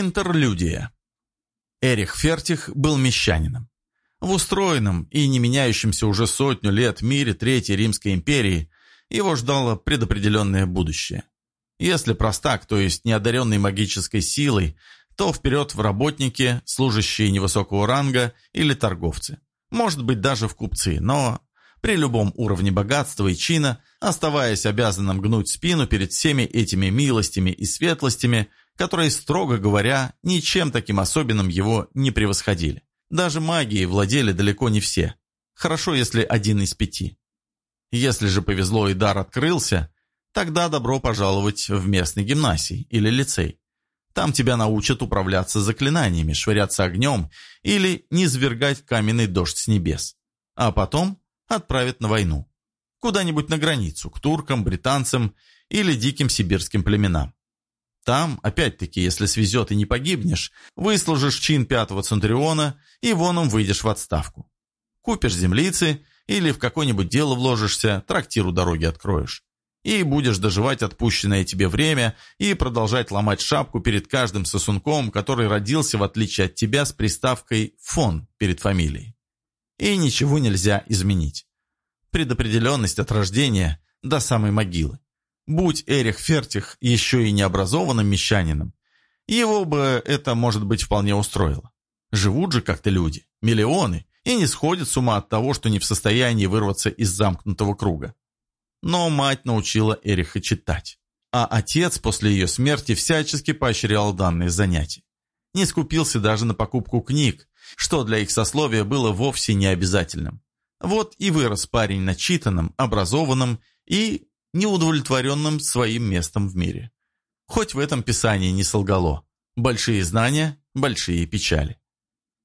Интерлюдия. Эрих Фертих был мещанином. В устроенном и не меняющемся уже сотню лет мире Третьей Римской империи его ждало предопределенное будущее. Если простак, то есть неодаренный магической силой, то вперед в работники, служащие невысокого ранга или торговцы. Может быть, даже в купцы, но при любом уровне богатства и чина, оставаясь обязанным гнуть спину перед всеми этими милостями и светлостями, которые, строго говоря, ничем таким особенным его не превосходили. Даже магией владели далеко не все. Хорошо, если один из пяти. Если же повезло и дар открылся, тогда добро пожаловать в местный гимнасий или лицей. Там тебя научат управляться заклинаниями, швыряться огнем или низвергать каменный дождь с небес. А потом отправят на войну. Куда-нибудь на границу, к туркам, британцам или диким сибирским племенам. Там, опять-таки, если свезет и не погибнешь, выслужишь чин пятого центуриона и воном выйдешь в отставку. Купишь землицы или в какое-нибудь дело вложишься, трактиру дороги откроешь. И будешь доживать отпущенное тебе время и продолжать ломать шапку перед каждым сосунком, который родился, в отличие от тебя, с приставкой «фон» перед фамилией. И ничего нельзя изменить. Предопределенность от рождения до самой могилы. Будь Эрих Фертих еще и необразованным мещанином, его бы это, может быть, вполне устроило. Живут же как-то люди, миллионы, и не сходят с ума от того, что не в состоянии вырваться из замкнутого круга. Но мать научила Эриха читать, а отец после ее смерти всячески поощрял данные занятия. Не скупился даже на покупку книг, что для их сословия было вовсе не обязательным. Вот и вырос парень начитанным, образованным и неудовлетворенным своим местом в мире. Хоть в этом писании не солгало. Большие знания, большие печали.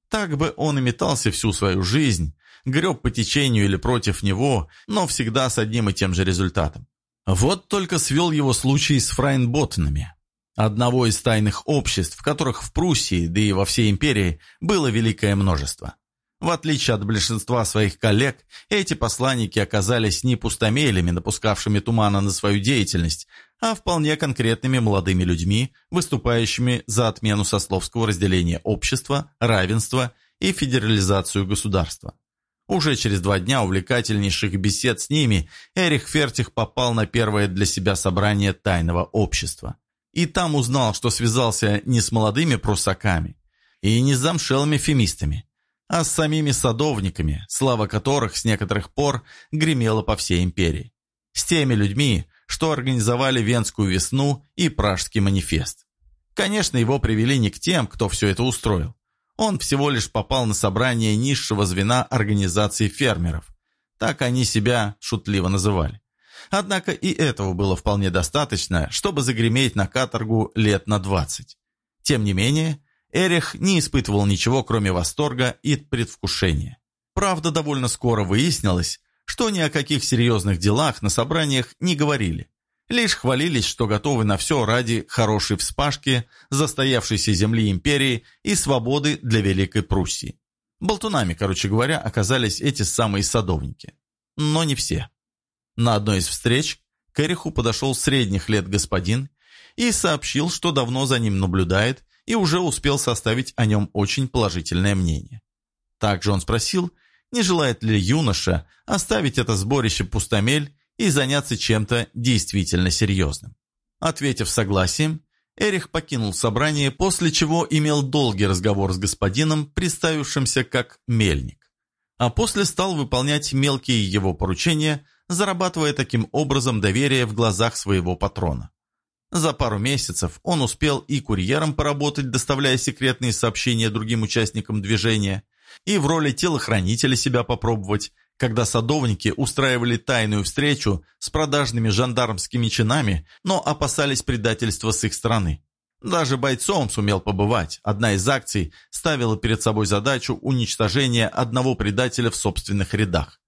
Так бы он и метался всю свою жизнь, греб по течению или против него, но всегда с одним и тем же результатом. Вот только свел его случай с фрайнботтенами. Одного из тайных обществ, которых в Пруссии, да и во всей империи, было великое множество. В отличие от большинства своих коллег, эти посланники оказались не пустомелями, напускавшими тумана на свою деятельность, а вполне конкретными молодыми людьми, выступающими за отмену сословского разделения общества, равенства и федерализацию государства. Уже через два дня увлекательнейших бесед с ними Эрих Фертих попал на первое для себя собрание тайного общества. И там узнал, что связался не с молодыми прусаками и не с замшелыми фемистами, а с самими садовниками, слава которых с некоторых пор гремела по всей империи. С теми людьми, что организовали Венскую весну и Пражский манифест. Конечно, его привели не к тем, кто все это устроил. Он всего лишь попал на собрание низшего звена организации фермеров. Так они себя шутливо называли. Однако и этого было вполне достаточно, чтобы загреметь на каторгу лет на 20. Тем не менее, Эрих не испытывал ничего, кроме восторга и предвкушения. Правда, довольно скоро выяснилось, что ни о каких серьезных делах на собраниях не говорили. Лишь хвалились, что готовы на все ради хорошей вспашки, застоявшейся земли империи и свободы для Великой Пруссии. Болтунами, короче говоря, оказались эти самые садовники. Но не все. На одной из встреч к Эриху подошел средних лет господин и сообщил, что давно за ним наблюдает и уже успел составить о нем очень положительное мнение. Также он спросил, не желает ли юноша оставить это сборище пустомель и заняться чем-то действительно серьезным. Ответив согласием, Эрих покинул собрание, после чего имел долгий разговор с господином, представившимся как мельник. А после стал выполнять мелкие его поручения, зарабатывая таким образом доверие в глазах своего патрона. За пару месяцев он успел и курьером поработать, доставляя секретные сообщения другим участникам движения, и в роли телохранителя себя попробовать, когда садовники устраивали тайную встречу с продажными жандармскими чинами, но опасались предательства с их стороны. Даже бойцом сумел побывать. Одна из акций ставила перед собой задачу уничтожения одного предателя в собственных рядах.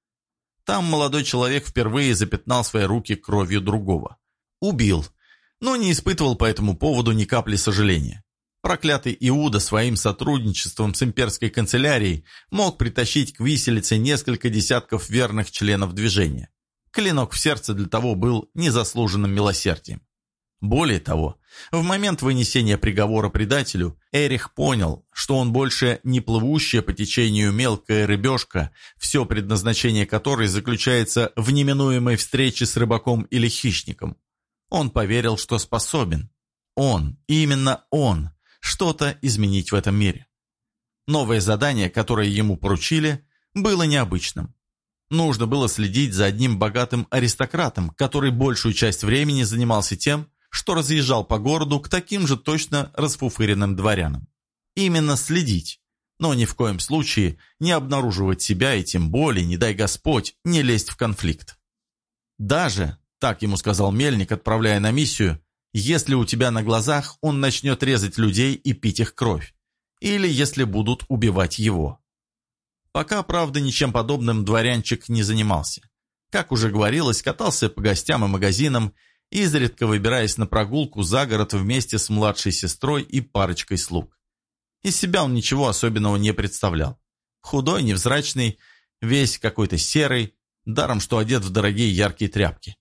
Там молодой человек впервые запятнал свои руки кровью другого. Убил – но не испытывал по этому поводу ни капли сожаления. Проклятый Иуда своим сотрудничеством с имперской канцелярией мог притащить к виселице несколько десятков верных членов движения. Клинок в сердце для того был незаслуженным милосердием. Более того, в момент вынесения приговора предателю Эрих понял, что он больше не плывущая по течению мелкая рыбешка, все предназначение которой заключается в неминуемой встрече с рыбаком или хищником. Он поверил, что способен. Он, именно он, что-то изменить в этом мире. Новое задание, которое ему поручили, было необычным. Нужно было следить за одним богатым аристократом, который большую часть времени занимался тем, что разъезжал по городу к таким же точно расфуфыренным дворянам. Именно следить, но ни в коем случае не обнаруживать себя и тем более, не дай Господь, не лезть в конфликт. Даже, так ему сказал Мельник, отправляя на миссию, если у тебя на глазах он начнет резать людей и пить их кровь, или если будут убивать его. Пока, правда, ничем подобным дворянчик не занимался. Как уже говорилось, катался по гостям и магазинам изредка выбираясь на прогулку за город вместе с младшей сестрой и парочкой слуг. Из себя он ничего особенного не представлял. Худой, невзрачный, весь какой-то серый, даром что одет в дорогие яркие тряпки.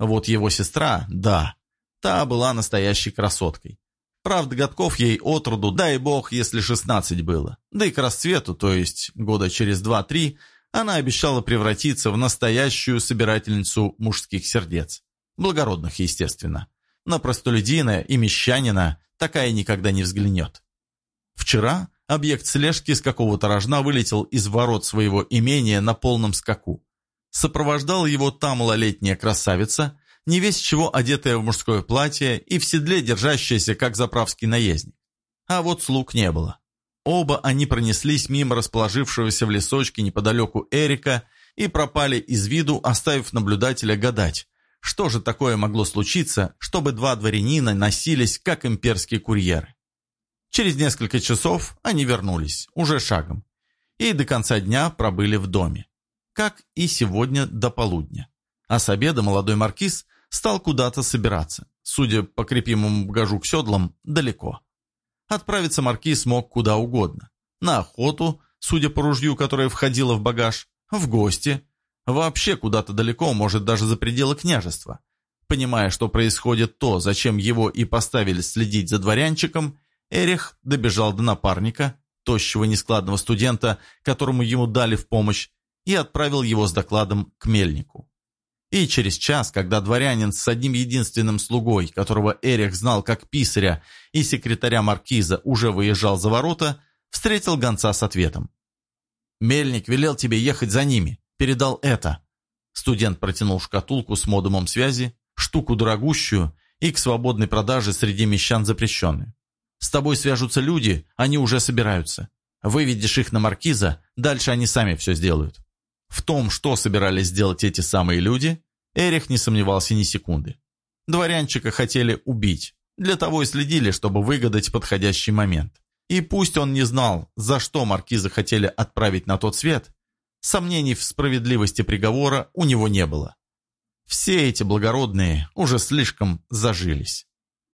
Вот его сестра, да, та была настоящей красоткой. Правда, годков ей отроду, дай бог, если 16 было. Да и к расцвету, то есть года через 2-3, она обещала превратиться в настоящую собирательницу мужских сердец. Благородных, естественно. На простолюдина и мещанина такая никогда не взглянет. Вчера объект слежки с какого-то рожна вылетел из ворот своего имения на полном скаку. Сопровождала его та малолетняя красавица, не весь чего одетая в мужское платье и в седле держащаяся, как заправский наездник. А вот слуг не было. Оба они пронеслись мимо расположившегося в лесочке неподалеку Эрика и пропали из виду, оставив наблюдателя гадать, что же такое могло случиться, чтобы два дворянина носились, как имперские курьеры? Через несколько часов они вернулись, уже шагом, и до конца дня пробыли в доме, как и сегодня до полудня. А с обеда молодой маркиз стал куда-то собираться, судя по крепимому багажу к седлам, далеко. Отправиться маркиз мог куда угодно. На охоту, судя по ружью, которое входило в багаж, в гости, Вообще куда-то далеко, может даже за пределы княжества. Понимая, что происходит то, зачем его и поставили следить за дворянчиком, Эрих добежал до напарника, тощего нескладного студента, которому ему дали в помощь, и отправил его с докладом к мельнику. И через час, когда дворянин с одним единственным слугой, которого Эрих знал как писаря и секретаря маркиза, уже выезжал за ворота, встретил гонца с ответом. «Мельник велел тебе ехать за ними передал это». Студент протянул шкатулку с модумом связи, штуку дорогущую и к свободной продаже среди мещан запрещенную. «С тобой свяжутся люди, они уже собираются. Выведешь их на маркиза, дальше они сами все сделают». В том, что собирались сделать эти самые люди, Эрих не сомневался ни секунды. Дворянчика хотели убить, для того и следили, чтобы выгадать подходящий момент. И пусть он не знал, за что маркиза хотели отправить на тот свет, Сомнений в справедливости приговора у него не было. Все эти благородные уже слишком зажились.